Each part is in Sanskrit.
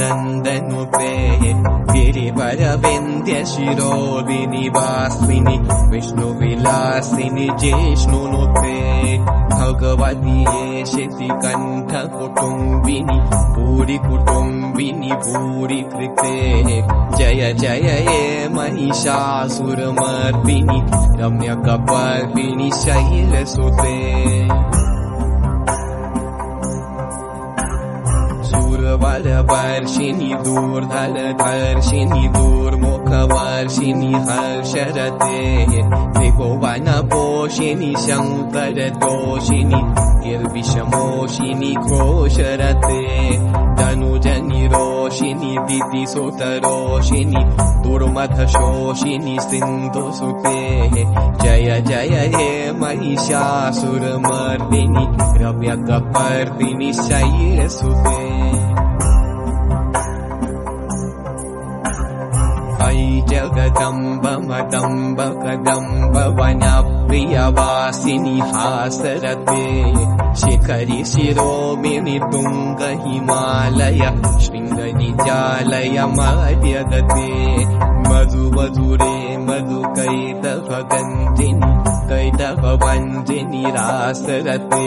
नन्दनुते गिरिवरविन्द्य शिरोदिनि वास्मिनि विष्णुविलासिनि जिष्णुनुते भगवति शिति कण्ठ कुटुम्बिनि भूरि कुटुम्बिनि जय जय ये महिषासुरमर्दिनि रम्यकपर्दिनि शैलसुते सुरवरवर्षिणि दूर्धलधर्षिणि दूर्मुखवर्षिणि हर्षरते। त्रिभुवनपोषिणि शङ्करदोषिणि गिर्विषमोषिनि घोषरते। तनुजनि रोषिनि दितिसुतरोषिनि दुर्मथशोषिनि सिन्धुसुते जय जय हे महिषासुरमर्दिनि रव्यकपर्दिनि शैलसुते जगदम्ब मदम्ब कदम्ब वनप्रियवासिनि हासरते शिखरि शिरोमिनि तुङ्ग हिमालय शृङ्गनिजालय मद्यगते मधु मधुरे मधु कैतव गन्धिनि कैतव वञ्जिनि रासरते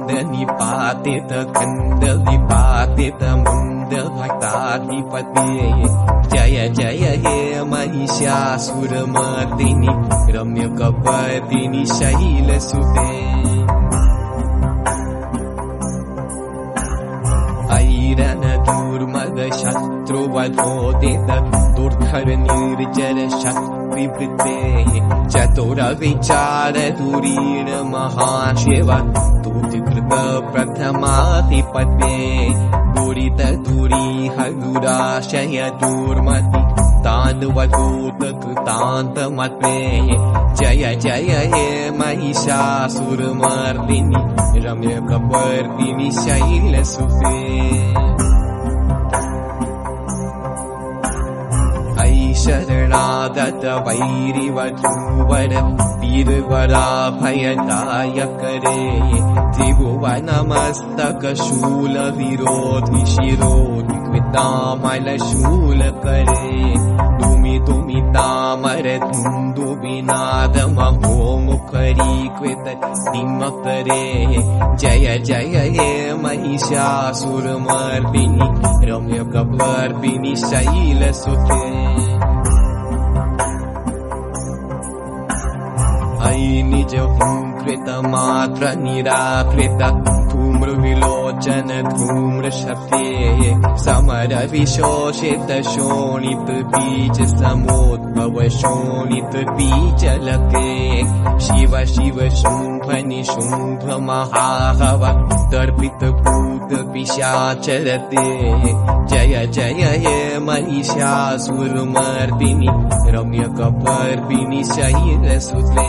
दण्ड निपातित खण्ड विपातित मुण्ड भक्ताधिपते जय जय हे महिषासुरमर्दिनि रम्यकपर्दिनि शैलसुते। ऐरन दुर्मद शत्रुवधोदित दुर्धर निर्जर शक्तिवृते चतुर विचार दुरीण महाशिव तुतिकृत प्रथमाधिपते दुरित दुरीह दुराशय दुर्मति तान्वधूत कृतान्तमते जय जय हे महिषासुरमर्दिनि। रम्यकपर्दिनि शैलसुते शरणागत वैरिवधूवर वीरवराभयदायकरे त्रिभुवनमस्तकशूलविरोधि शिरोधि कृतामलशूलकरे तुमि तुमि तामर मुखरीकृत निमकरे जय जय हे महिषासुरमर्दिनि रम्यकपर्दिनि शैलसुते ऐ निज कृत मात्र निराकृत। धूम्रविलोचन धूम्रशते समर विशोषित शोणित बीज समोद्भव शोणित बीजलते शिव शिव शुम्भ दर्पित भूत पिशाचरते जय जय हे महिषासुरमर्दिनि रम्यकपर्दिनि शैलसुते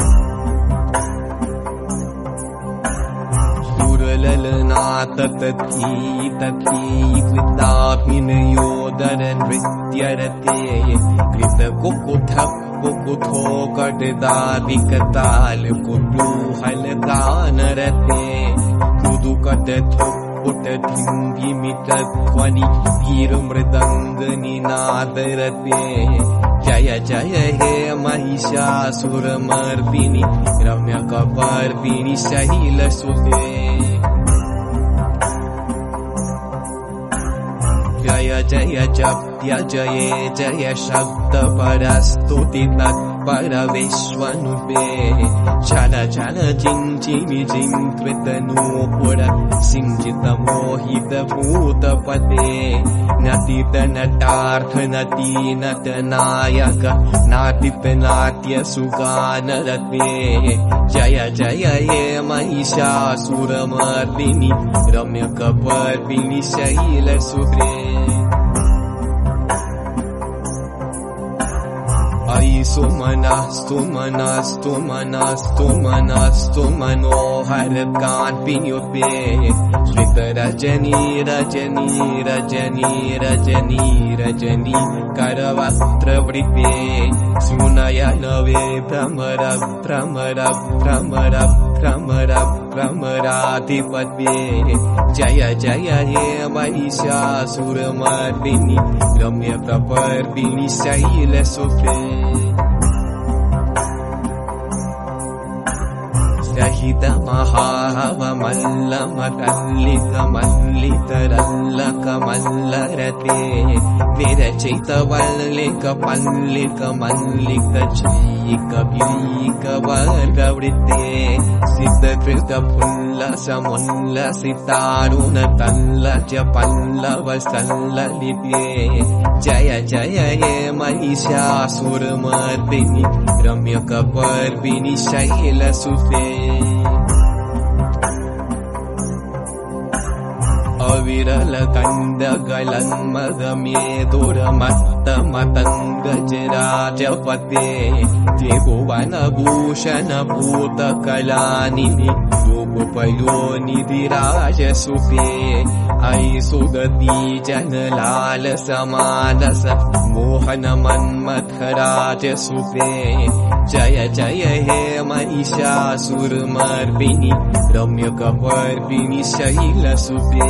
नृत्यरते कृतकुकुथ कुकुथो कटदादिकताल कुतूहलगानरते कुदुकटथो पुट धिङ्गिमितध्वनि वीरमृदङ्गनिनादरते जय जय हे महिषासुरमर्दिनि रम्यकपर्दिनि शैलसुते जय जय जप्य जये जय शब्दपरस्तुति तत्परविश्वनुपे चल चल चिञ्चिनि चिन्कृतनूपुर सिञ्चितमोहितभूतपते नतितनटार्थ नती नटनायक नातितनाट्यसुगानरते जय जय हे महिषासुरमर्दिनि रम्यकपर्दिनि शैलसुते सुमनस्तु मनस्तु मनस्तु मनोहर कान्तियुते श्रितरजनी रजनी रजनी रजनी रजनी करवस्त्रवृते सुनयनवे भ्रमर भ्रमर भ्रमर भ्रमर भ्रमराधिपते जय जय हे महिषासुरमर्दिनि रम्यप्रपर्दिनि शैलसुते रहित महावमल्लमकल्लिकमल्लितरल्लकमल्लरते विरचितवल्लिक पल्लिक मल्लिक चैक वीकवर्गवृत्ते सिद्धकृत फुल्ल समुल्ल सितारुण तल्ल च पल्लव सल्ललिते जय जय हे महिषासुरमर्दिनि रम्यकपर्दिनि शैलसुते വിരല കണ്ട കലന്മകമേതുരമ दुरमत्तमतङ्गजराजपते त्रिभुवनभूषणभूतकलानिधि रूपयोनिधिराजसुते अयि सुगती जनलाल समानस मोहनमन्मथराजसुते जय जय हे महिषासुरमर्दिनि रम्यकपर्दिनि शैलसुते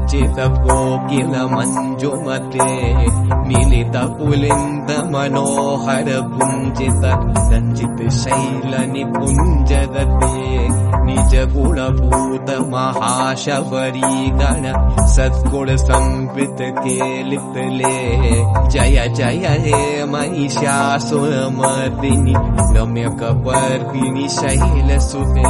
शैलसुते करमुररीरवबीजित भूजित लज्जित कोकिल मञ्जुमते मिलित पुलिन्द मनोहर पुञ्जित रञ्जित शैल निपुञ्जगते निज गुणभूत महाशबरी गण सद्गुण संवृत केलितले जय जय हे महिषासुरमर्दिनि रम्यकपर्दिनि शैलसुते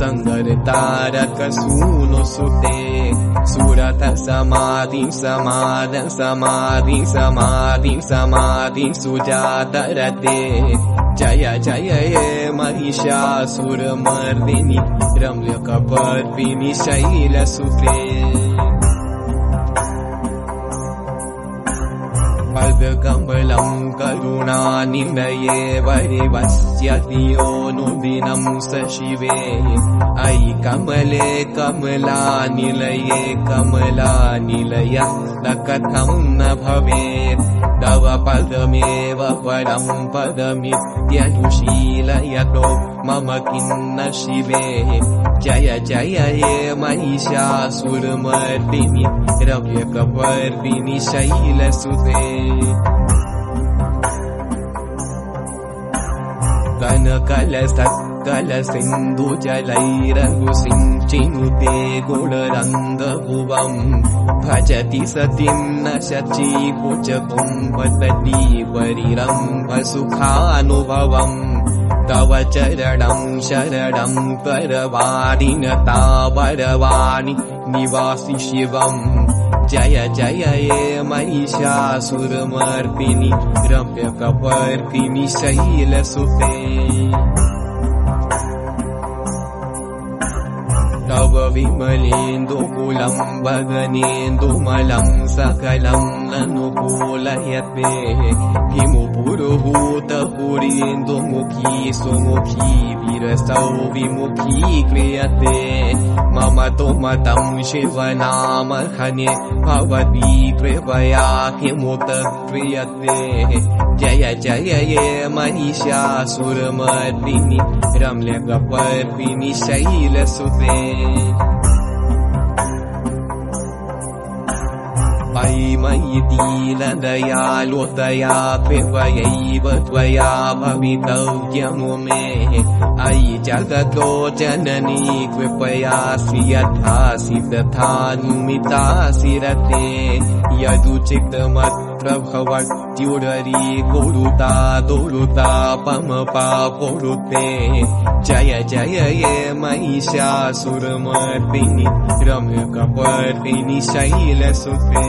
सङ्गर तारक सूनु सुते सुरत समाधि समाद समाधि समाधि समाधि सुजातरते जय जय हे महिषासुरमर्दिनि रम्यकपर्दिनि शैलसुते पदकमलं करुणानिलये वरिवस्यति यो नुदिनं स शिवे अयि कमले कमलानिलये कमलानिलय न कथं न भवेत् तव पदमेव परं पदमित्यनुशीलयतो मम किन्न शिवे। जय जय ये महिषासुरमर्दिनि रव्यकपर्दिनि शैलसुते। कनकलसत्कल सिन्धुजलैरघुसिञ्चिनुते गुणरन्दभुवम् भजति सतीं न शची कुच कुम्भतटी परिरम्भसुखानुभवम् तव चरणं शरणं करवाणि निवासि शिवम् जय जय ये महिषासुरमर्पिणि रम्यकपर्पिणि शैलसुते तव विमलेन्दुकुलं भगनेन्दुमलं सकलं ननुकूलयते किमु पुरुभूतपुरीन्दुमुखी सुमुखी विरसौ विमुखी क्रियते। मम तु मतं शिवनाम खने भवती कृपया किमुत क्रियते जय जय ये महिषासुरमर्दिनि रम्यकपर्दिनि शैलसुते दीनदयालुतया कृपयैव त्वया भवितव्यमु मे अयि जगतो जननी कृपयासि यथासि तथानुमितासि रते यदुचितमत्र भवत्युररी कुरुता दुरुता पमपा पुरुते जय जय ये महिषासुरमर्दिनि रम्यकपर्दिनि शैलसुते